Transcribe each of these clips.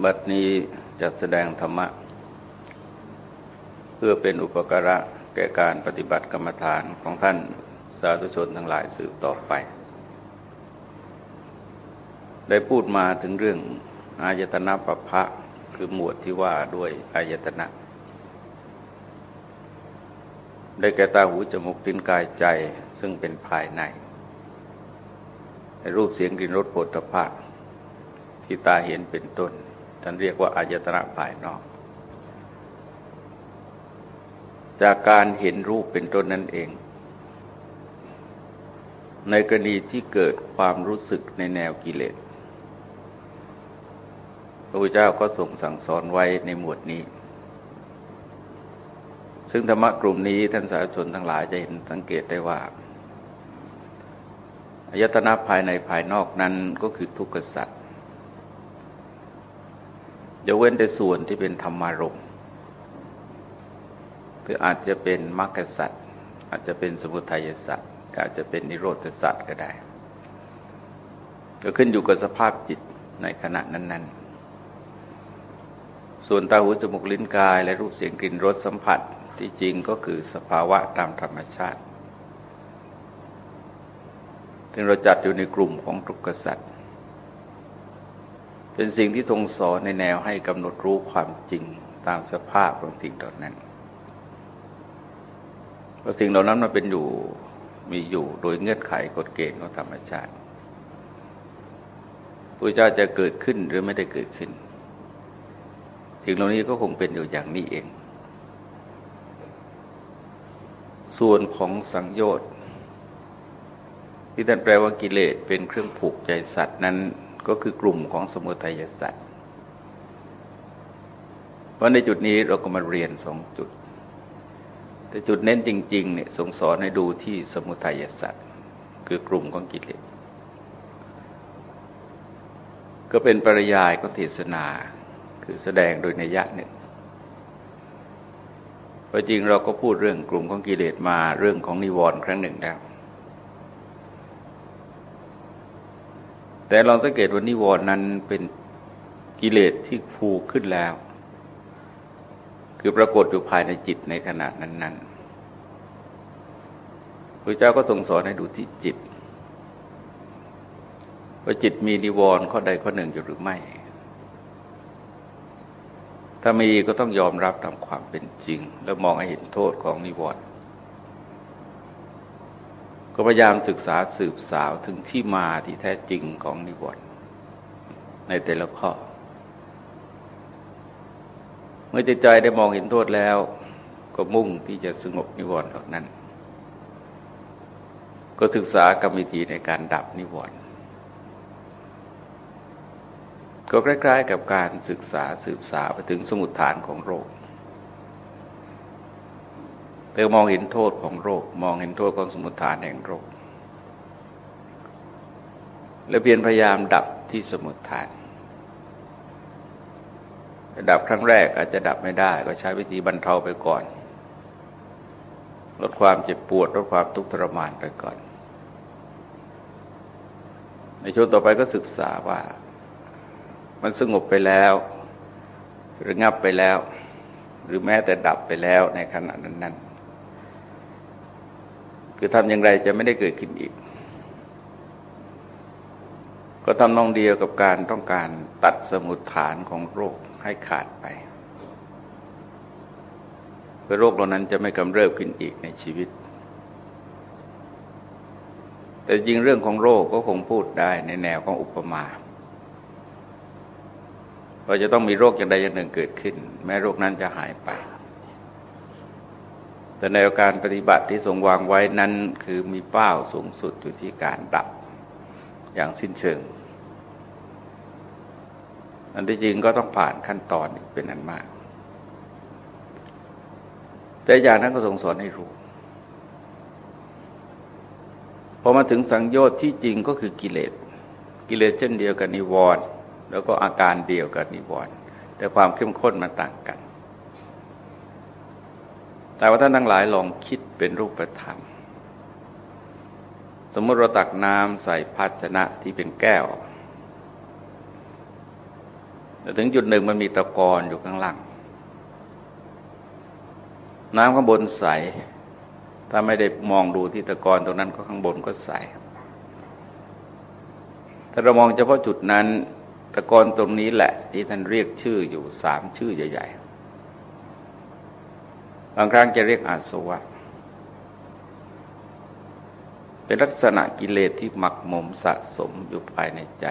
บัดนี้จะแสดงธรรมะ เพื่อเป็นอุปการะแก่การปฏิบัติกรรมฐานของท่านสาธุชนทั้งหลายสืบต่อไป ได้พูดมาถึงเรื่องอายตนะปภะคือหมวดที่ว่าด้วยอายตนะ ได้แก่ตาหูจมูกลิ้นกายใจซึ่งเป็นภายในรูปเสียงกลิ่นรสโผฏฐพะที่ตาเห็นเป็นต้น ท่านเรียกว่าอายตนะภายนอก จากการเห็นรูปเป็นต้นนั่นเอง ในกรณีที่เกิดความรู้สึกในแนวกิเลสพระพุทธเจ้าก็ทรงสั่งสอนไว้ในหมวดนี้ ซึ่งธรรมะกลุ่มนี้ท่านสาธุชนทั้งหลายจะเห็นสังเกตได้ว่าอายตนะภายในภายนอกนั้นก็คือทุกขสัตว์ จะเว้นแต่ส่วนที่เป็นธรรมารมณ์คืออาจจะเป็นมรรคสัตว์อาจจะเป็นสมุทัยสัตว์อาจจะเป็นนิโรธสัตว์ก็ได้ ก็ขึ้นอยู่กับสภาพจิตในขณะนั้น ๆ ส่วนตาหูจมูกลิ้นกาย และรูปเสียงกลิ่นรสสัมผัสที่จริงก็คือสภาวะตามธรรมชาติซึ่งเราจัดอยู่ในกลุ่มของทุกขสัตว์ เป็นสิ่งที่ทรงสอนในแนวให้กำหนดรู้ความจริงตามสภาพของสิ่งเหล่านั้นเพราะสิ่งเหล่านั้นมันเป็นอยู่มีอยู่โดยเงื่อนไขกฎเกณฑ์ของธรรมชาติพระเจ้าจะเกิดขึ้นหรือไม่ได้เกิดขึ้น สิ่งเหล่านี้ก็คงเป็นอยู่อย่างนี้เอง ส่วนของสังโยชน์ที่ท่านแปลว่ากิเลสเป็นเครื่องผูกใจสัตว์นั้น ก็คือกลุ่มของสมุทัยสัตว์เพราะในจุดนี้เราก็มาเรียนสองจุด แต่จุดเน้นจริงๆเนี่ยสงสอนให้ดูที่สมุทัยสัตว์คือกลุ่มของกิเลสก็เป็นปริยายก็เทศนา คือแสดงโดยในยะหนึ่งพอจริงเราก็พูดเรื่องกลุ่มของกิเลสมาเรื่องของนิวรณ์ครั้งหนึ่งแล้ว แต่ลองสังเกตว่านิวรณ์นั้นเป็นกิเลสที่ฟูขึ้นแล้ว คือปรากฏอยู่ภายในจิตในขณะนั้นๆพระเจ้าก็ทรงสอนให้ดูที่จิตว่าจิตมีนิวรณ์ข้อใดข้อหนึ่งอยู่หรือไม่ ถ้ามีก็ต้องยอมรับตามความเป็นจริง แล้วมองให้เห็นโทษของนิวรณ์ ก็พยายามศึกษาสืบสาวถึงที่มาที่แท้จริงของนิวรณ์ในแต่ละข้อ เมื่อจิตใจได้มองเห็นโทษแล้ว ก็มุ่งที่จะสงบนิวรณ์เหล่านั้น ก็ศึกษากรรมวิธีในการดับนิวรณ์ก็ใกล้ๆกับการศึกษาสืบสาวไปถึงสมุดฐานของโรค เพื่อมองเห็นโทษของโรค มองเห็นโทษของสมุทฐานแห่งโรค และเพียรพยายามดับที่สมุทฐาน ดับครั้งแรกอาจจะดับไม่ได้ ก็ใช้วิธีบรรเทาไปก่อน ลดความเจ็บปวดลดความทุกข์ทรมานไปก่อน ในช่วงต่อไปก็ศึกษาว่า มันสงบไปแล้วหระงับไปแล้ว หรือแม้แต่ดับไปแล้วในขณะนั้นๆ คือทำอย่างไรจะไม่ได้เกิดขึ้นอีก ก็ทำนองเดียวกับการต้องการตัดสมุดฐานของโรคให้ขาดไปเพื่อโรคเหล่านั้นจะไม่กำเริบขึ้นอีกในชีวิต แต่จริงเรื่องของโรคก็คงพูดได้ในแนวของอุปมาเราจะต้องมีโรคอย่างใดอย่างหนึ่งเกิดขึ้น แม้โรคนั้นจะหายไป แต่ในการปฏิบัติที่ทรงวางไว้นั้นคือมีเป้าสูงสุดอยู่ที่การดับอย่างสิ้นเชิง อันที่จริงก็ต้องผ่านขั้นตอนเป็นอันมาก แต่อย่างนั้นก็ทรงสอนให้รู้พอมาถึงสังโยชน์ที่จริงก็คือกิเลส กิเลสเช่นเดียวกับนิวรณ์แล้วก็อาการเดียวกับนิวรณ์แต่ความเข้มข้นมันต่างกัน แต่ว่าท่านทั้งหลายลองคิดเป็นรูปธรรม สมมติเราตักน้ำใส่ภาชนะที่เป็นแก้วแต่ถึงจุดหนึ่งมันมีตะกอนอยู่ข้างล่าง น้ำข้างบนใส ถ้าไม่ได้มองดูที่ตะกอนตรงนั้นก็ข้างบนก็ใส ถ้าเรามองเฉพาะจุดนั้น ตะกอนตรงนี้แหละ ที่ท่านเรียกชื่ออยู่สามชื่อใหญ่ๆ บางครั้งจะเรียกอาสวะ เป็นลักษณะกิเลสที่หมักหมมสะสมอยู่ภายในใจ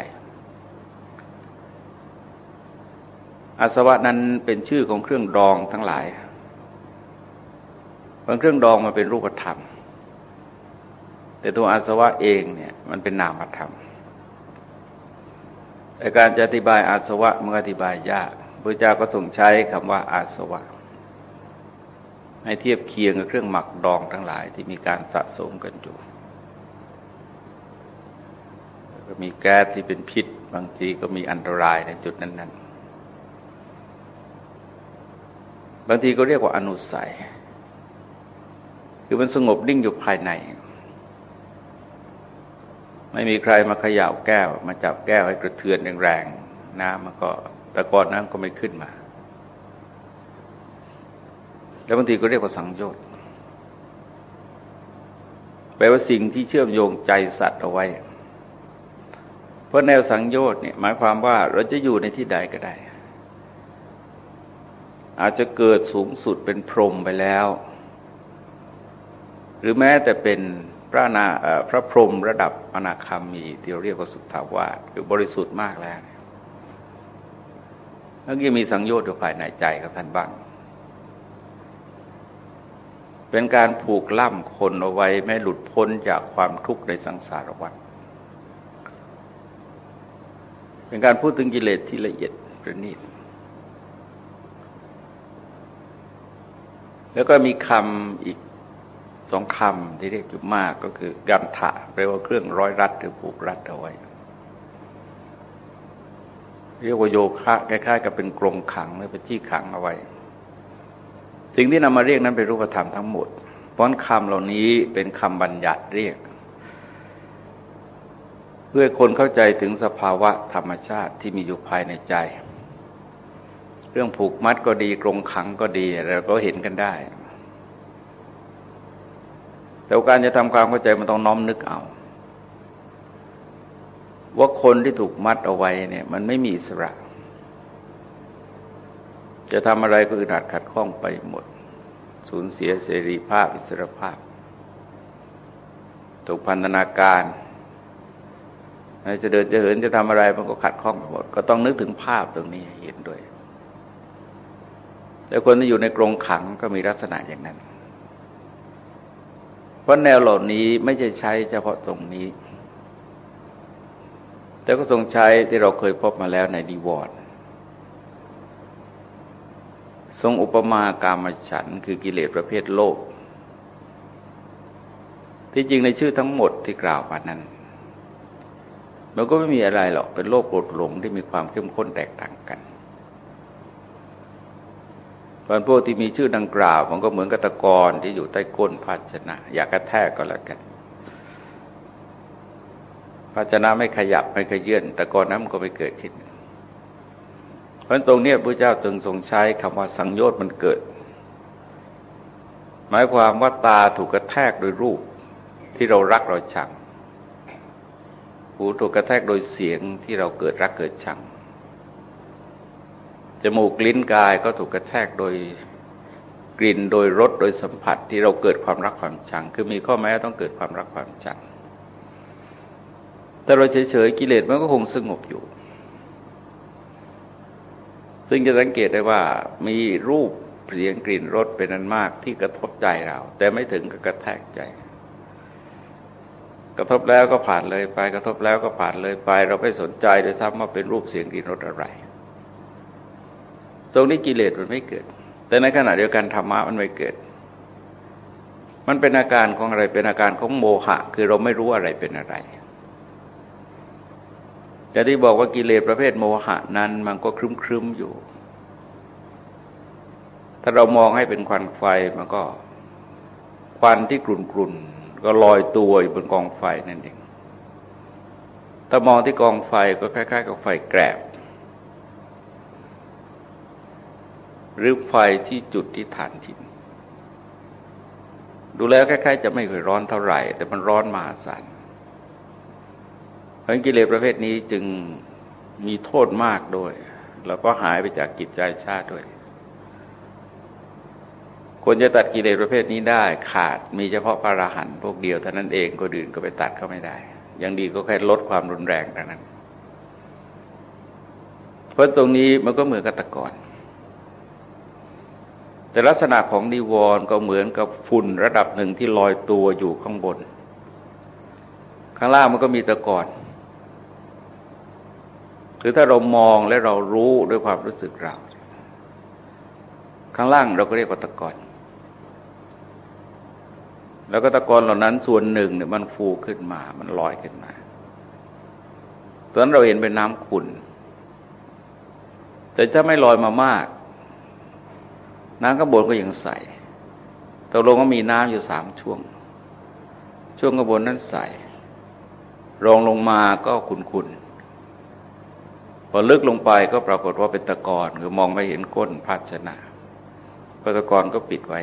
อาสวะนั้นเป็นชื่อของเครื่องดองทั้งหลายบางเครื่องดองมาเป็นรูปธรรม แต่ตัวอาสวะเองเนี่ยมันเป็นนามธรรมแต่การจะอธิบายอาสวะมันอธิบายยากพระเจ้าก็ทรงใช้คำว่าอาสวะ ให้เทียบเคียงกับเครื่องหมักดองทั้งหลายที่มีการสะสมกันอยู่ก็มีแก๊สที่เป็นพิษ บางทีก็มีอันตรายในจุดนั้น ๆ บางทีก็เรียกว่าอนุสัย คือมันสงบนิ่งอยู่ภายใน ไม่มีใครมาขย่าแก้ว มาจับแก้วให้กระเทือนแรงๆน้ำมันก็ตะกอนน้ำก็ไม่ขึ้นมา แล้วบางทีก็เรียกว่าสังโยชน์แปลว่าสิ่งที่เชื่อมโยงใจสัตว์เอาไว้ เพราะแนวสังโยชน์เนี่ยหมายความว่าเราจะอยู่ในที่ใดก็ได้ อาจจะเกิดสูงสุดเป็นพรหมไปแล้ว หรือแม้แต่เป็นพระนาพระพรหมระดับอนาคามีที่เรียกว่าสุทธาวาสคือบริสุทธิ์มากแล้วแล้วก็มีสังโยชน์อยู่ภายในใจของท่านบ้าง เป็นการผูกล่ำคนเอาไว้ไม่หลุดพ้นจากความทุกข์ในสังสารวัฏเป็นการพูดถึงกิเลสที่ละเอียดประณีตแล้วก็มีคำอีกสองคำที่เรียกอยู่มากก็คือกันถะแปลว่าเครื่องร้อยรัดหรือผูกรัดเอาไว้ เรียกว่าโยคะคล้ายๆกับเป็นกรงขังหรือเป็นที่ขังเอาไว้ สิ่งที่นำมาเรียกนั้นเป็นรูปธรรมทั้งหมดเพราะคำเหล่านี้เป็นคำบัญญัติเรียก เพื่อคนเข้าใจถึงสภาวะธรรมชาติที่มีอยู่ภายในใจ เรื่องผูกมัดก็ดีกรงขังก็ดีเราก็เห็นกันได้ แต่การจะทำความเข้าใจมันต้องน้อมนึกเอาว่าคนที่ถูกมัดเอาไว้เนี่ย มันไม่มีอิสระ จะทำอะไรก็อึดอัดขัดข้องไปหมด สูญเสียเสรีภาพอิสรภาพถูกพันธนาการจะเดินจะเหินจะทำอะไรมันก็ขัดข้องไปหมด ก็ต้องนึกถึงภาพตรงนี้เห็นด้วย แต่คนที่อยู่ในกรงขังก็มีลักษณะอย่างนั้น เพราะแนวเหล่านี้ไม่ใช่ใช้เฉพาะตรงนี้ แต่ก็ทรงใช้ที่เราเคยพบมาแล้วในดีวอร์ด ทรงอุปมากามฉันคือกิเลสประเภทโลก ที่จริงในชื่อทั้งหมดที่กล่าวมานั้น มันก็ไม่มีอะไรหรอกเป็นโลกโกรธหลงที่มีความเข้มข้นแตกต่างกันส่วนพวกที่มีชื่อดังกล่าว มันก็เหมือนกตะกอนที่อยู่ใต้ก้นภาชนะ อยากกระแทกก็แล้วกันภาชนะไม่ขยับไม่ขยื่นตะกอนนั้นก็ไม่เกิดขึ้น ราะตรงนี้พระเจ้าจึงทรงใช้คำว่าสังโยชน์มันเกิด หมายความว่าตาถูกกระแทกโดยรูปที่เรารักเราชัง หูถูกกระแทกโดยเสียงที่เราเกิดรักเกิดชัง จมูกลิ้นกายก็ถูกกระแทกโดยกลิ่นโดยรสโดยสัมผัสที่เราเกิดความรักความชัง คือมีข้อแม้ต้องเกิดความรักความชัง แต่เราเฉยๆกิเลสมันก็คงสงบอยู่ ซึ่งจะสังเกตได้ว่ามีรูปเสียงกลิ่นรสเป็นนั้นมากที่กระทบใจเรา แต่ไม่ถึงกับกระแทกใจ กระทบแล้วก็ผ่านเลยไป กระทบแล้วก็ผ่านเลยไป เราไม่สนใจโดยซ้ำว่าเป็นรูปเสียงกลิ่นรสอะไร ตรงนี้กิเลสมันไม่เกิด แต่ในขณะเดียวกันธรรมะมันไม่เกิด มันเป็นอาการของอะไรเป็นอาการของโมหะ คือเราไม่รู้อะไรเป็นอะไร อย่างที่บอกว่ากิเลสประเภทโมหะนั้นมันก็ครึ้มครึมอยู่ ถ้าเรามองให้เป็นควันไฟมันก็ ควันที่กลุ่นกลุ่นก็ลอยตัวอยู่บนกองไฟนั่นเอง ถ้ามองที่กองไฟก็คล้าย ๆ กับไฟแกรบหรือไฟที่จุดที่ฐานถิ่นดูแล้วคล้ายๆ จะไม่เคยร้อนเท่าไหร่ แต่มันร้อนมหาศาล เพราะกิเลสประเภทนี้จึงมีโทษมากด้วย แล้วก็หายไปจากกิจใจชาติด้วยคนจะตัดกิเลสประเภทนี้ได้ขาดมีเฉพาะพระอรหันต์พวกเดียวเท่านั้นเองก็ดื่นก็ไปตัดเขาไม่ได้ อย่างดีก็แค่ลดความรุนแรงเท่านั้น เพราะตรงนี้มันก็เหมือนกับตะกอนแต่ลักษณะของนิวรณ์ก็เหมือนกับฝุ่นระดับหนึ่งที่ลอยตัวอยู่ข้างบน ข้างล่างมันก็มีตะกอน หรือถ้าเรามองและเรารู้ด้วยความรู้สึกเรา ข้างล่างเราก็เรียกว่าตะกอนแล้วก็ตะกอนเหล่านั้นส่วนหนึ่งเนี่ยมันฟูขึ้นมา มันลอยขึ้นมา ตอนนั้นเราเห็นเป็นน้ำขุ่น แต่ถ้าไม่ลอยมามาก น้ำข้างบนก็ยังใสตกลงก็มีน้ำอยู่สามช่วง ช่วงข้างบนนั้นใส รองลงมาก็ขุ่นๆ พอลึกลงไปก็ปรากฏว่าเป็นตะกอนคือมองไม่เห็นก้นภาชนะตะกอนก็ปิดไว้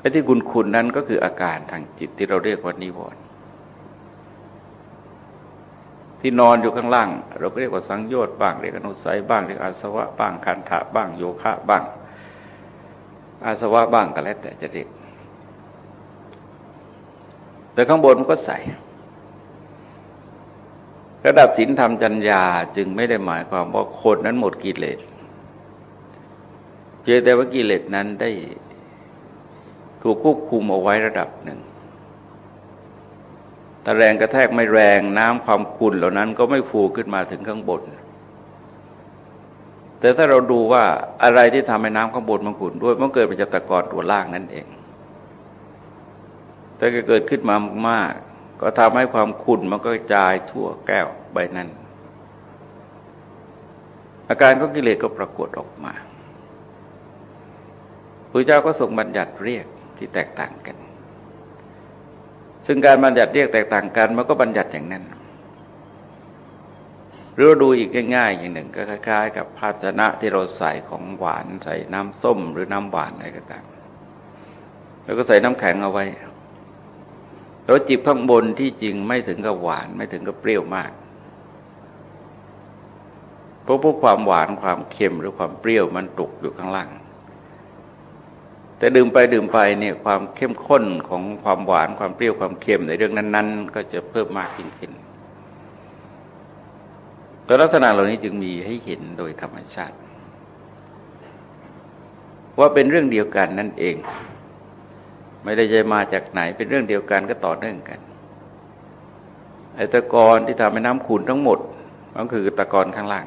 ไอ้ที่คุณคุณนั้นก็คืออาการทางจิตที่เราเรียกว่านิวรณ์ที่นอนอยู่ข้างล่าง เราก็เรียกว่าสังโยชน์บ้างเรียกอนุสัยบ้างเรียกอาสวะบ้างคันธะบ้างโยคะบ้าง อาสวะบ้างก็แล้วแต่จะเรียกแต่ข้างบนมันก็ใส่ ระดับศีลธรรมจัญญาจึงไม่ได้หมายความว่าคนนั้นหมดกิเลสเพียงแต่ว่ากิเลสนั้นได้ถูกควบคุมเอาไว้ระดับหนึ่งแต่แรงกระแทกไม่แรงน้ำความขุ่นเหล่านั้นก็ไม่ฟูขึ้นมาถึงข้างบน แต่ถ้าเราดูว่าอะไรที่ทำให้น้ำข้างบนมันขุ่นด้วยมันเกิดมาจากตะกอนตัวล่างนั่นเอง แต่ก็เกิดขึ้นมามาก ก็ทำให้ความขุ่นมันก็จายทั่วแก้วใบนั้น อาการก็กิเลสก็ปรากฏออกมาพระเจ้าก็ทรงบัญญัติเรียกที่แตกต่างกัน ซึ่งการบัญญัติเรียกแตกต่างกันมันก็บัญญัติอย่างนั้น หรือดูอีกง่ายๆอย่างหนึ่งก็คล้ายๆ กับภาชนะที่เราใส่ของหวานใส่น้ำส้มหรือน้ำหวานอะไรก็ตาม แล้วก็ใส่น้ำแข็งเอาไว้ ราจิบข้างบนที่จริงไม่ถึงกับหวานไม่ถึงกับเปรี้ยวมาก เพราะพวกความหวานความเค็มหรือความเปรี้ยวมันตกอยู่ข้างล่าง แต่ดื่มไปดื่มไปเนี่ยความเข้มข้นของความหวานความเปรี้ยวความเค็มในเรื่องนั้น ๆ ก็จะเพิ่มมากยิ่งขึ้นตัวลักษณะเหล่านี้จึงมีให้เห็นโดยธรรมชาติ ว่าเป็นเรื่องเดียวกันนั่นเอง ไม่ได้ใจมาจากไหนเป็นเรื่องเดียวกันก็ต่อเนื่องกันไอตะกอนที่ทำให้น้ำขุ่นทั้งหมดก็คือตะกอนข้างล่าง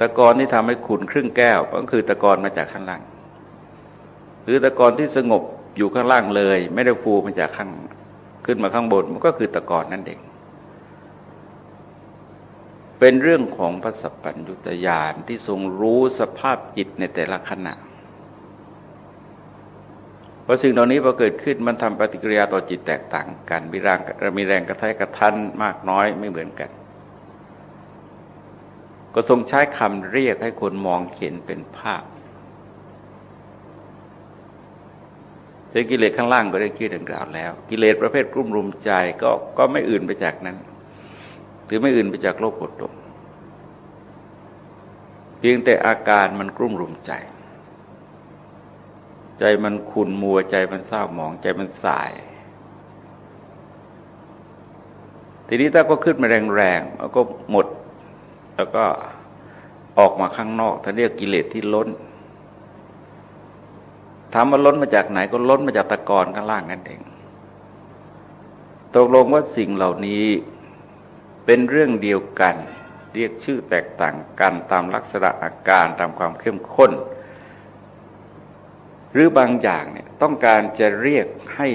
ตะกอนที่ทำให้ขุ่นครึ่งแก้วก็คือตะกอนมาจากข้างล่าง หรือตะกอนที่สงบอยู่ข้างล่างเลย ไม่ได้ฟูมาจากข้างขึ้นมาข้างบนมันก็คือตะกอนนั่นเอง เป็นเรื่องของพระสัพพัญญุตยานที่ทรงรู้สภาพจิตในแต่ละขณะ ราะสิ่งเหล่านี้พอเกิดขึ้นมันทำปฏิกิริยาต่อจิตแตกต่างกันมีแรงมีแรงกระแทายกระทันมากน้อยไม่เหมือนกัน ก็ทรงใช้คำเรียกให้คนมองเห็นเป็นภาพแต่กิเลสข้างล่างก็ได้คิดดังกล่าวแล้ว กิเลสประเภทกลุ่มรุมใจก็ก็ไม่อื่นไปจากนั้น หรือไม่อื่นไปจากโลกกดตกเพียงแต่อาการมันกลุ่มรุมใจ ใจมันขุนมัวใจมันเศร้าหมองใจมันสาย ทีนี้ถ้าก็ขึ้นมาแรงๆแล้วก็หมด แล้วก็ออกมาข้างนอกท่านเรียกกิเลสที่ล้นถามว่าล้นมาจากไหนก็ล้นมาจากตะกอนข้างล่างนั่นเองตกลงว่าสิ่งเหล่านี้เป็นเรื่องเดียวกัน เรียกชื่อแตกต่างกันตามลักษณะอาการตามความเข้มข้น หรือบางอย่างเนี่ยต้องการจะเรียกให้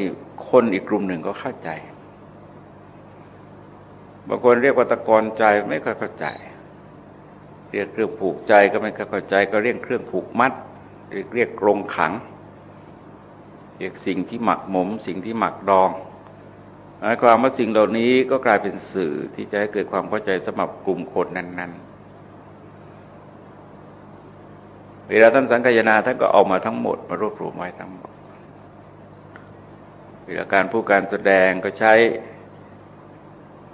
คนอีกกลุ่มหนึ่งก็เข้าใจ บางคนเรียกว่าตะกอนใจไม่ค่อยเข้าใจ เรียกเครื่องผูกใจก็ไม่ค่อยเข้าใจ ก็เรียกเครื่องผูกมัดเรียกเรียกกรงขัง เรียกสิ่งที่หมักหมม สิ่งที่หมักดองหมายความว่าสิ่งเหล่านี้ก็กลายเป็นสื่อที่จะให้เกิดความเข้าใจสำหรับกลุ่มคนนั้น เวลาท่านสังคายนาท่านก็เอามาทั้งหมด มารวบรวมไว้ทั้งหมด เวลาการพูดการแสดงก็ใช้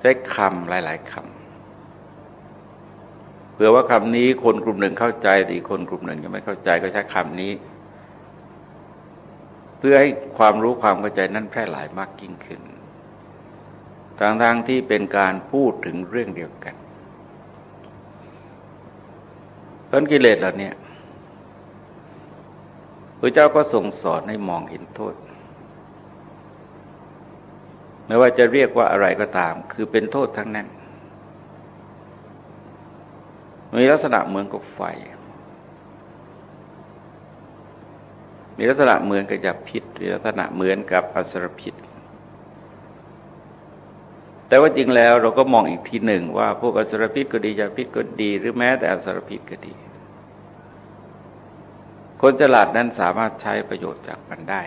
ใช้คำหลาย ๆคำเผื่อว่าคำนี้คนกลุ่มหนึ่งเข้าใจแต่อีกคนกลุ่มหนึ่งยังไม่เข้าใจก็ใช้คำนี้ เพื่อให้ความรู้ความเข้าใจนั้นแพร่หลายมากยิ่งขึ้นทางทางที่เป็นการพูดถึงเรื่องเดียวกันต้นกิเลสเหล่านี้ พระเจ้าก็ทรงสอนให้มองเห็นโทษ ไม่ว่าจะเรียกว่าอะไรก็ตาม คือเป็นโทษทั้งนั้น มีลักษณะเหมือนกับไฟ มีลักษณะเหมือนกับยาพิษมีลักษณะเหมือนกับอสรพิษ แต่ว่าจริงแล้วเราก็มองอีกทีหนึ่งว่าพวกอสรพิษก็ดียาพิษก็ดี หรือแม้แต่อสรพิษก็ดี คนฉลาดนั้นสามารถใช้ประโยชน์จากมันได้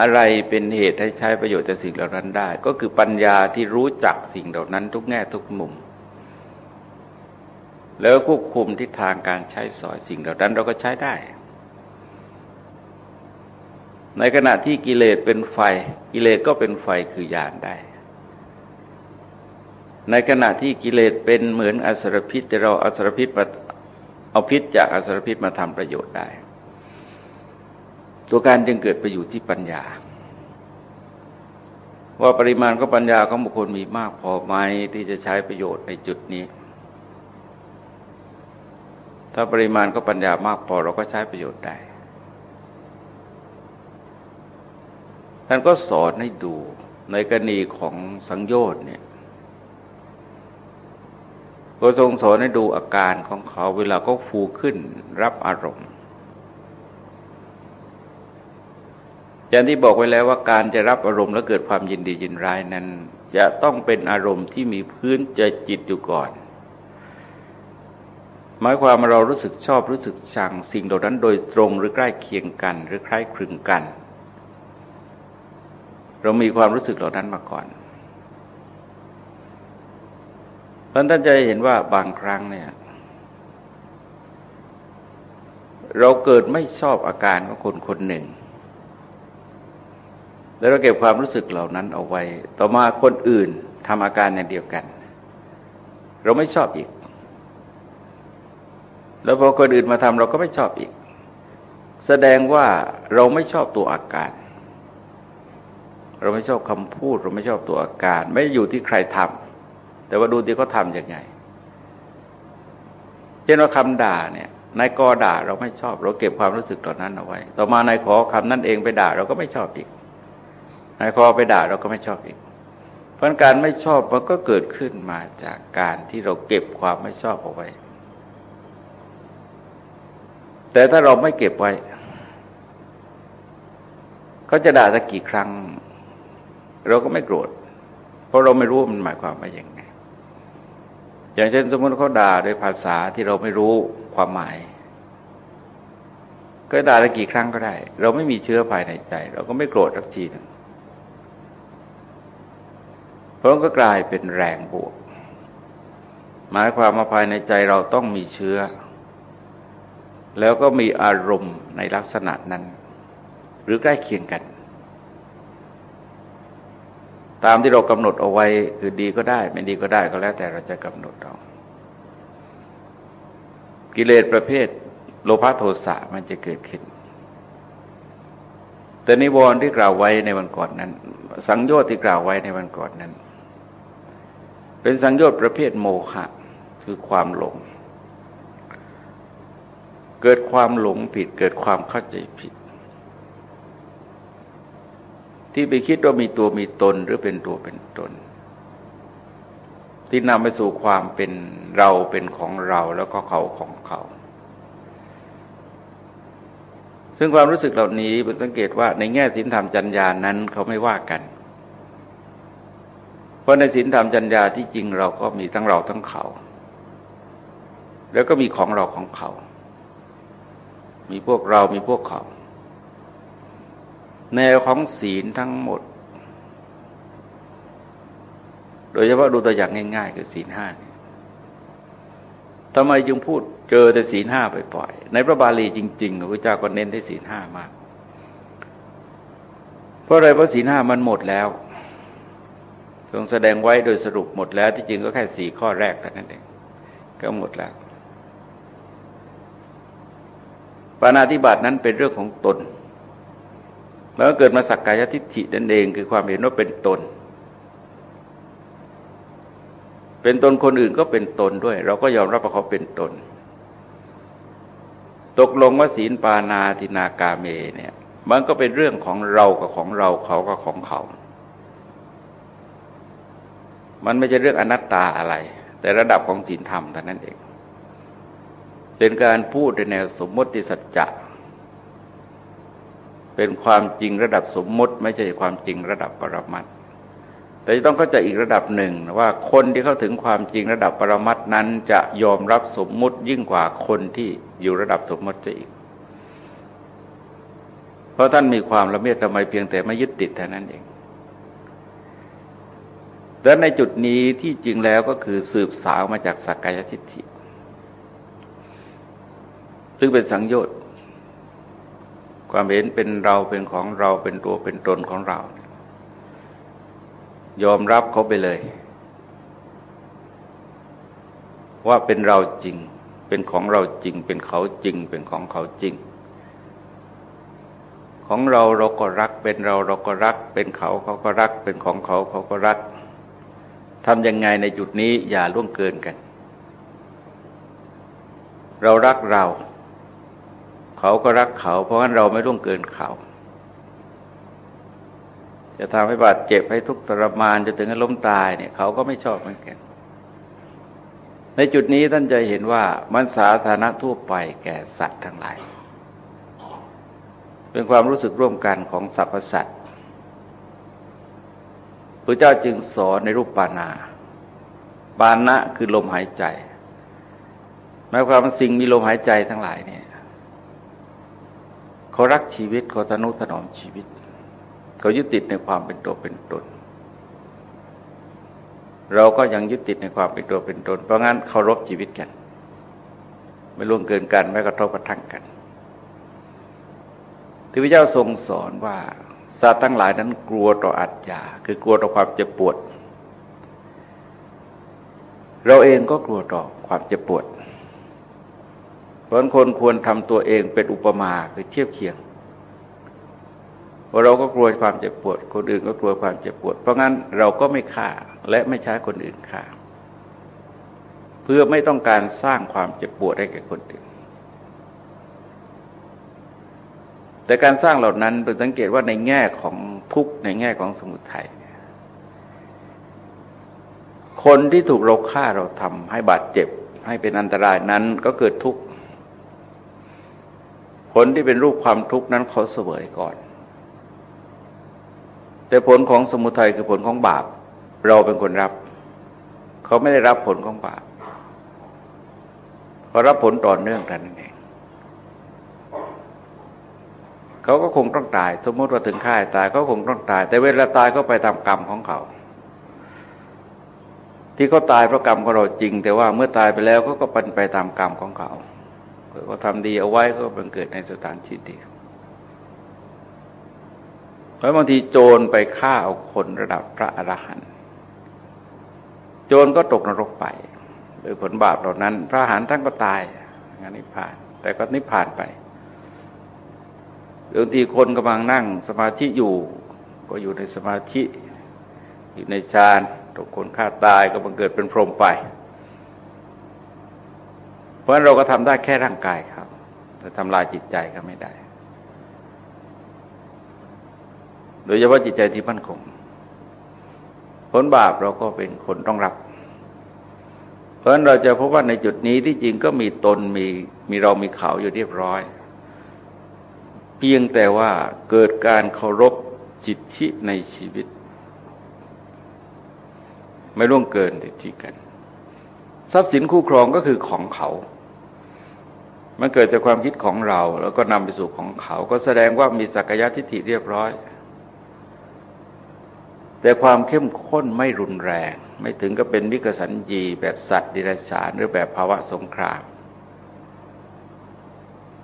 อะไรเป็นเหตุให้ใช้ประโยชน์จากสิ่งเหล่านั้นได้ ก็คือปัญญาที่รู้จักสิ่งเหล่านั้นทุกแง่ทุกมุม แล้วควบคุมทิศทางการใช้สอยสิ่งเหล่านั้นเราก็ใช้ได้ ในขณะที่กิเลสเป็นไฟ กิเลสก็เป็นไฟคือยานได้ในขณะที่กิเลสเป็นเหมือนอสรพิษแต่เราอสรพิษ เอาพิษจากอสรพิษมาทำประโยชน์ได้ ตัวการจึงเกิดไปอยู่ที่ปัญญา ว่าปริมาณก็ปัญญาของบุคคลมีมากพอไหมที่จะใช้ประโยชน์ในจุดนี้ ถ้าปริมาณก็ปัญญามากพอเราก็ใช้ประโยชน์ได้ท่านก็สอนให้ดูในกรณีของสังโยชน์เนี่ย ก็ทรงสอนให้ดูอาการของเขาเวลาเขาฟูขึ้นรับอารมณ์ อย่างที่บอกไว้แล้วว่าการจะรับอารมณ์แล้วเกิดความยินดียินร้ายนั้น จะต้องเป็นอารมณ์ที่มีพื้นใจจิตอยู่ก่อน หมายความว่าเรารู้สึกชอบรู้สึกชังสิ่งเหล่านั้นโดยตรงหรือใกล้เคียงกัน หรือคล้ายคลึงกัน เรามีความรู้สึกเหล่านั้นมาก่อน เพราะท่านจะเห็นว่าบางครั้งเนี่ย เราเกิดไม่ชอบอาการของคนคนหนึ่ง แล้วเราเก็บความรู้สึกเหล่านั้นเอาไว้ ต่อมาคนอื่นทำอาการอย่างเดียวกัน เราไม่ชอบอีก แล้วพอคนอื่นมาทำเราก็ไม่ชอบอีก แสดงว่าเราไม่ชอบตัวอาการเราไม่ชอบคำพูด เราไม่ชอบตัวอาการ ไม่อยู่ที่ใครทำ แต่ว่าดูที่เขาทำยังไงเช่นว่าคำด่าเนี่ยนายกอด่าเราไม่ชอบ เราเก็บความรู้สึกตอนนั้นเอาไว้ ต่อมานายขอคำนั้นเองไปด่าเราก็ไม่ชอบอีกนายขอไปด่าเราก็ไม่ชอบอีก เพราะการไม่ชอบมันก็เกิดขึ้นมาจากการที่เราเก็บความไม่ชอบเอาไว้ แต่ถ้าเราไม่เก็บไว้เขาจะด่าสักกี่ครั้ง เราก็ไม่โกรธเพราะเราไม่รู้มันหมายความว่าอย่างไง อย่างเช่นสมมติเขาด่าด้วยภาษาที่เราไม่รู้ความหมาย ก็ด่าได้กี่ครั้งก็ได้ เราไม่มีเชื้อภายในใจ เราก็ไม่โกรธสักทีนึงเพราะก็กลายเป็นแรงบวก หมายความมาภายในใจเราต้องมีเชื้อ แล้วก็มีอารมณ์ในลักษณะนั้น หรือใกล้เคียงกัน ตามที่เรากำหนดเอาไว้คือดีก็ได้ ไม่ดีก็ได้ก็แล้วแต่เราจะกำหนดเอากิเลสประเภทโลภะโทสะมันจะเกิดขึ้น แต่นิวรณ์ที่กล่าวไว้ในวันก่อนนั้น สังโยชน์ที่กล่าวไว้ในวันก่อนนั้น เป็นสังโยชน์ประเภทโมฆะคือความหลง เกิดความหลงผิดเกิดความเข้าใจผิด ที่ไปคิดว่ามีตัวมีตนหรือเป็นตัวเป็นตน ที่นำไปสู่ความเป็นเราเป็นของเราแล้วก็เขาของเขา ซึ่งความรู้สึกเหล่านี้เป็นสังเกตว่าในแง่ศีลธรรมจัญญานั้นเขาไม่ว่ากัน เพราะในศีลธรรมจัญญาที่จริงเราก็มีทั้งเราทั้งเขา แล้วก็มีของเราของเขา มีพวกเรามีพวกเขา แนวของศีลทั้งหมด โดยเฉพาะดูตัวอย่างง่าย ๆ คือศีลห้าทำไมจึงพูดเจอแต่ศีลห้าปล่อยในพระบาลีจริงๆพระเจ้าก็เน้นที่ศีลห้ามาก เพราะอะไรเพราะศีลห้ามันหมดแล้ว ทรงแสดงไว้โดยสรุปหมดแล้ว ที่จริงก็แค่สี่ข้อแรกแต่นั้นเองก็หมดแล้วปานาธิบาตนั้นเป็นเรื่องของตน แล้วเกิดมาสักกายทิฏฐินั่นเอง คือความเห็นว่าเป็นตน เป็นตนคนอื่นก็เป็นตนด้วย เราก็ยอมรับว่าเขาเป็นตน ตกลงว่าศีลปานาธินากาเมเนี่ยมันก็เป็นเรื่องของเรากับของเราเขากับของเขา มันไม่ใช่เรื่องอนัตตาอะไร แต่ระดับของศีลธรรมแต่นั้นเอง เป็นการพูดในแนวสมมติสัจจะ เป็นความจริงระดับสมมติ ไม่ใช่ความจริงระดับปรมัตแต่จะต้องเข้าใจอีกระดับหนึ่งว่าคนที่เข้าถึงความจริงระดับปรมัตนั้น จะยอมรับสมมุติยิ่งกว่าคนที่อยู่ระดับสมมติจะอีก เพราะท่านมีความละเมียดทำไมเพียงแต่ไม่ยึดติดเท่านั้นเองและในจุดนี้ที่จริงแล้วก็คือสืบสาวมาจากสักกายทิฏฐิซึ่งเป็นสังโยชน์ ความเห็นเป็นเราเป็นของเราเป็นตัวเป็นตนของเรา ยอมรับเขาไปเลย ว่าเป็นเราจริง เป็นของเราจริง เป็นเขาจริง เป็นของเขาจริง ของเราเราก็รัก เป็นเราเราก็รัก เป็นเขาเขาก็รัก เป็นของเขาเขาก็รักทำยังไงในจุดนี้อย่าล่วงเกินกัน เรารักเรา เขาก็รักเขา เพราะงั้นเราไม่ร่วงเกินเขา จะทำให้บาดเจ็บให้ทุกข์ทรมานจะถึงกับล้มตายเนี่ยเขาก็ไม่ชอบเหมือนกันในจุดนี้ท่านจะเห็นว่ามันสาธารณะทั่วไปแก่สัตว์ทั้งหลาย เป็นความรู้สึกร่วมกันของสรรพสัตว์พระเจ้าจึงสอนในรูปปานา ปานะคือลมหายใจหมายความว่าสิ่งมีลมหายใจทั้งหลายเนี่ย เขารักชีวิตเขาทนุถนอมชีวิต เขายึดติดในความเป็นตัวเป็นตน เราก็ยังยึดติดในความเป็นตัวเป็นตน เพราะงั้นเคารพชีวิตกัน ไม่ล่วงเกินกันไม่กระทบกระทั่งกันที่พระเจ้าทรงสอนว่าสัตว์ทั้งหลายนั้นกลัวต่ออัตยาคือกลัวต่อความเจ็บปวด เราเองก็กลัวต่อความเจ็บปวด เพราะคนควรทำตัวเองเป็นอุปมาคือเทียบเคียงพาเราก็กลัวความเจ็บปวด คนอื่นก็กลัวความเจ็บปวด เพราะงั้นเราก็ไม่ฆ่าและไม่ใช้คนอื่นฆ่า เพื่อไม่ต้องการสร้างความเจ็บปวดให้แก่คนอื่น แต่การสร้างเหล่านั้นเป็นสังเกตว่าในแง่ของทุกในแง่ของสมุทัยคนที่ถูกเราฆ่าเราทำให้บาดเจ็บ ให้เป็นอันตรายนั้นก็เกิดทุกข์ ลที่เป็นรูปความทุกข์นั้นเขาเสวยก่อน แต่ผลของสมุทัยคือผลของบาป เราเป็นคนรับ เขาไม่ได้รับผลของบาปเขารับผลต่อเนื่องกันนั่นเองเขาก็คงต้องตาย สมมติว่าถึงค่ายตายก็คงต้องตาย แต่เวลาตายก็ไปตามกรรมของเขา ที่เขาตายเพราะกรรมของเราจริง แต่ว่าเมื่อตายไปแล้วก็ก็เป็นไปตามกรรมของเขา เขาทำดีเอาไว้ก็บังเกิดในสถานที่ดีเพราะบางทีโจรไปฆ่าเอาคนระดับพระอรหันต์โจรก็ตกนรกไปโดยผลบาปเหล่านั้น พระอรหันต์ท่านก็ตายงานนิพพาน แต่ก็นิพพานไปบางทีคนกำลังนั่งสมาธิอยู่ ก็อยู่ในสมาธิอยู่ในฌานตกคนฆ่าตายก็บังเกิดเป็นพรหมไป เพราะฉะนั้นเราก็ทำได้แค่ร่างกายครับ แต่ทำลายจิตใจก็ไม่ได้ โดยเฉพาะจิตใจที่มั่นคงผลบาปเราก็เป็นคนต้องรับ เพราะฉะนั้นเราจะพบว่าในจุดนี้ที่จริงก็มีตนมีมีเรามีเขาอยู่เรียบร้อย เพียงแต่ว่าเกิดการเคารพจิตชิในชีวิต ไม่ร่วงเกินทิฏฐิกัน ทรัพย์สินคู่ครองก็คือของเขา มันเกิดจากความคิดของเรา แล้วก็นำไปสู่ของเขา ก็แสดงว่ามีสักยะทิฏฐิเรียบร้อย แต่ความเข้มข้นไม่รุนแรง ไม่ถึงก็เป็นวิกสัญญีแบบสัตว์ดิรัจฉานหรือแบบภาวะสงคราม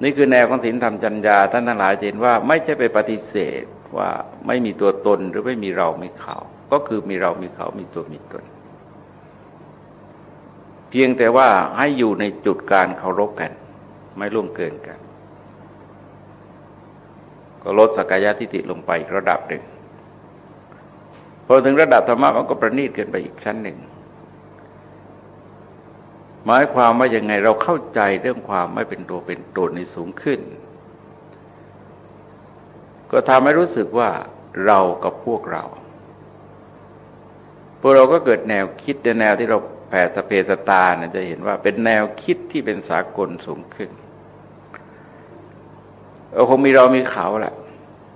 นี่คือแนวของศีลธรรมจัญญาท่านทั้งหลายเห็นว่าไม่ใช่ไปปฏิเสธว่าไม่มีตัวตนหรือไม่มีเรา มีเขา ก็คือมีเรา มีเขา มีตัว มีตน พียงแต่ว่าให้อยู่ในจุดการเคารพกัน ไม่ล่วงเกินกัน ก็ลดสกายะทิฏฐิลงไประดับหนึ่งพอถึงระดับธรรมะมันก็ประณีตเกินไปอีกชั้นหนึ่ง หมายความว่ายังไงเราเข้าใจเรื่องความไม่เป็นตัวเป็นตนในสูงขึ้น ก็ทำให้รู้สึกว่าเรากับพวกเราพวกเราก็เกิดแนวคิดในแนวที่เรา ผ่สเพตตาเนี่ยจะเห็นว่าเป็นแนวคิดที่เป็นสากลสูงขึ้นเราคงมีเรามีเขาแหละ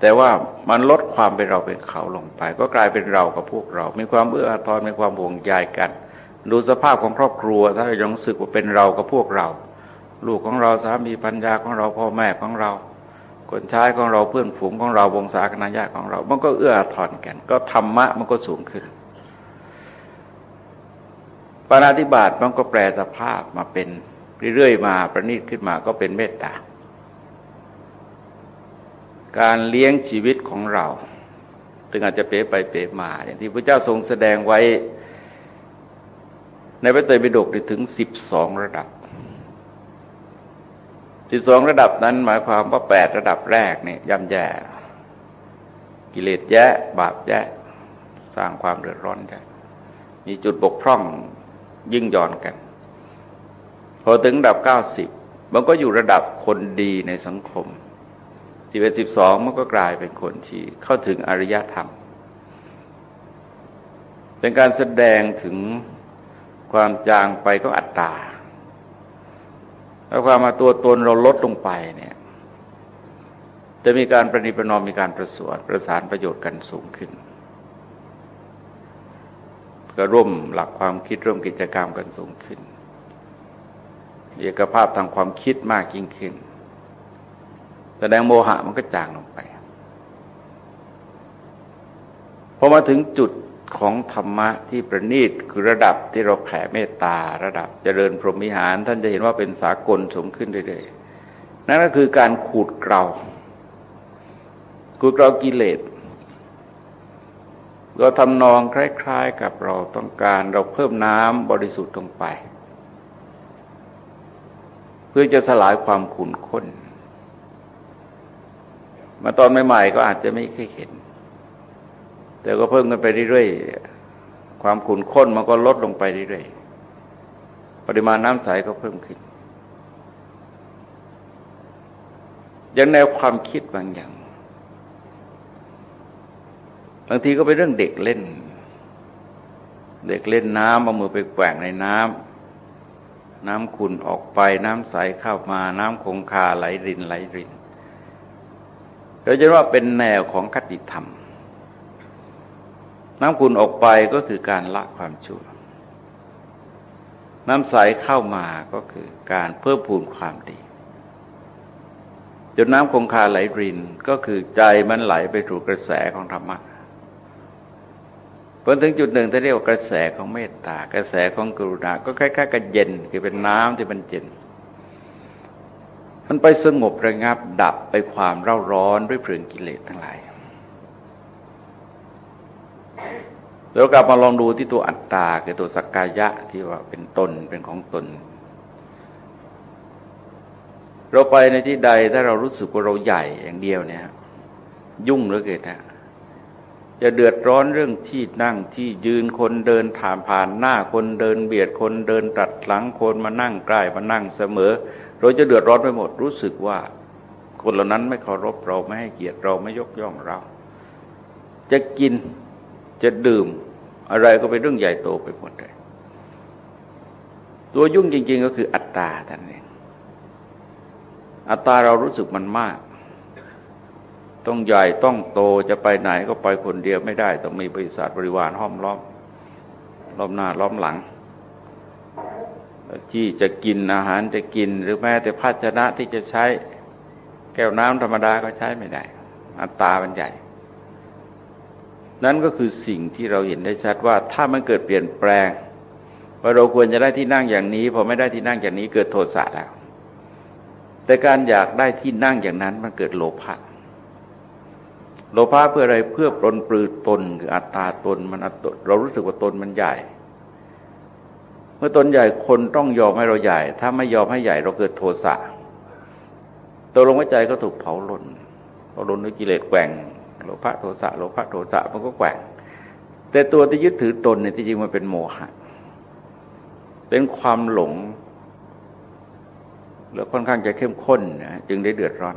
แต่ว่ามันลดความเป็นเราเป็นเขาลงไป ก็กลายเป็นเรากับพวกเรา มีความเอื้ออาทรมีความห่วงใยกัน ดูสภาพของครอบครัว ถ้าเรายังรู้สึกว่าเป็นเรากับพวกเรา ลูกของเราสามีปัญญาของเราพ่อแม่ของเรา คนใช้ของเราเพื่อนฝูงของเราวงศาคณะญาติของเรา มันก็เอื้ออาทรกัน ก็ธรรมะมันก็สูงขึ้น ปานาธิบาตมันก็แปลสภาพมาเป็นเรื่อยๆมาประณีตขึ้นมาก็เป็นเมตตา การเลี้ยงชีวิตของเราถึงอาจจะเป๋ไปเป๋มา อย่างที่พระเจ้าทรงแสดงไว้ ในพระไตรปิฎกถึงสิบสองระดับสิบสองระดับนั้นหมายความว่าแปดระดับแรกเนี่ยย่ำแย่ กิเลสแย่บาปแย่สร้างความเดือดร้อนแย่มีจุดบกพร่อง ยิ่งย่อนกัน พอถึงระดับเก้าสิบมันก็อยู่ระดับคนดีในสังคมสิบเอ็ดสิบสองมันก็กลายเป็นคนที่เข้าถึงอริยธรรม เป็นการแสดงถึงความจางไปก็อัตตาแล้วความมาตัวตนเราลดลงไปเนี่ย จะมีการประนิประนอมมีการประสวนประสานประโยชน์กันสูงขึ้น ก็ร่วมหลักความคิดร่วมกิจกรรมกันสูงขึ้นเอกภาพทางความคิดมากยิ่งขึ้น แสดงโมหะมันก็จางลงไปพอมาถึงจุดของธรรมะที่ประณีตคือระดับที่เราแผ่เมตตาระดับเจริญพรหมิหาร ท่านจะเห็นว่าเป็นสากลสูงขึ้นเรื่อยๆนั่นก็คือการขูดเกลาขูดเกลากิเลส เราทำนองคล้าย ๆ กับเราต้องการเราเพิ่มน้ำบริสุทธิ์ลงไป เพื่อจะสลายความขุ่นข้น มาตอนใหม่ๆก็อาจจะไม่เคยเห็น แต่ก็เพิ่มกันไปเรื่อยๆ ความขุ่นข้นมันก็ลดลงไปเรื่อยๆ ปริมาณน้ำใสก็เพิ่มขึ้นอย่างแนวความคิดบางอย่าง บางทีก็เป็นเรื่องเด็กเล่น เด็กเล่นน้ำเอามือไปแกว่งในน้ำน้ำขุ่นออกไปน้ำใสเข้ามาน้ำคงคาไหลรินไหลรินเราจะว่าเป็นแนวของคติธรรม น้ำคุณออกไปก็คือการละความชั่ว น้ำใสเข้ามาก็คือการเพิ่มพูนความดีจนน้ำคงคาไหลรินก็คือใจมันไหลไปถูกกระแสของธรรมะ พอถึงจุดหนึ่งที่เรียกว่ากระแสของเมตตากระแสของกรุณา ก็คล้ายๆกับเย็นคือเป็นน้ำที่มันเย็น มันไปสงบระงับดับไปความเร่าร้อนด้วยเพลิงกิเลสทั้งหลายแล้วกลับมาลองดูที่ตัวอัตตาคือตัวสักกายะที่ว่าเป็นตนเป็นของตน เราไปในที่ใดถ้าเรารู้สึกว่าเราใหญ่อย่างเดียวเนี่ยยุ่งเหลือเกินนะ จะเดือดร้อนเรื่องที่นั่งที่ยืนคนเดินผ่านผ่านหน้าคนเดินเบียดคนเดินตัดหลังคนมานั่งใกล้มานั่งเสมอ เราจะเดือดร้อนไปหมดรู้สึกว่า คนเหล่านั้นไม่เคารพเราไม่ให้เกียรติเราไม่ยกย่องเรา จะกินจะดื่มอะไรก็เป็นเรื่องใหญ่โตไปหมดเลยตัวยุ่งจริง ๆ ก็คืออัตตาท่านเองอัตตาเรารู้สึกมันมาก ต้องใหญ่ต้องโตจะไปไหนก็ไปคนเดียวไม่ได้ ต้องมีบริษัทบริวารห้อมล้อมล้อมหน้าล้อมหลังที่จะกินอาหารจะกินหรือแม้แต่ภาชนะที่จะใช้แก้วน้ำธรรมดาก็ใช้ไม่ได้ อัตตามันใหญ่ นั่นก็คือสิ่งที่เราเห็นได้ชัดว่าถ้ามันเกิดเปลี่ยนแปลงว่าเราควรจะได้ที่นั่งอย่างนี้พอไม่ได้ที่นั่งอย่างนี้เกิดโทสะแล้ว แต่การอยากได้ที่นั่งอย่างนั้นมันเกิดโลภะ โลภะเพื่ออะไรเพื่อปลนปลือตนคืออัตตาตนมันอัตเรารู้สึกว่าตนมันใหญ่ เมื่อตนใหญ่คนต้องยอมให้เราใหญ่ ถ้าไม่ยอมให้ใหญ่เราเกิดโทสะตัวลงหัวใจก็ถูกเผาลนเผาลนด้วยกิเลสแกว่งโลภะโทสะโลภะโทสะมันก็แกว่ง แต่ตัวที่ยึดถือตนเนี่ยที่จริงมันเป็นโมหะ เป็นความหลง แล้วค่อนข้างจะเข้มข้นนะจึงได้เดือดร้อน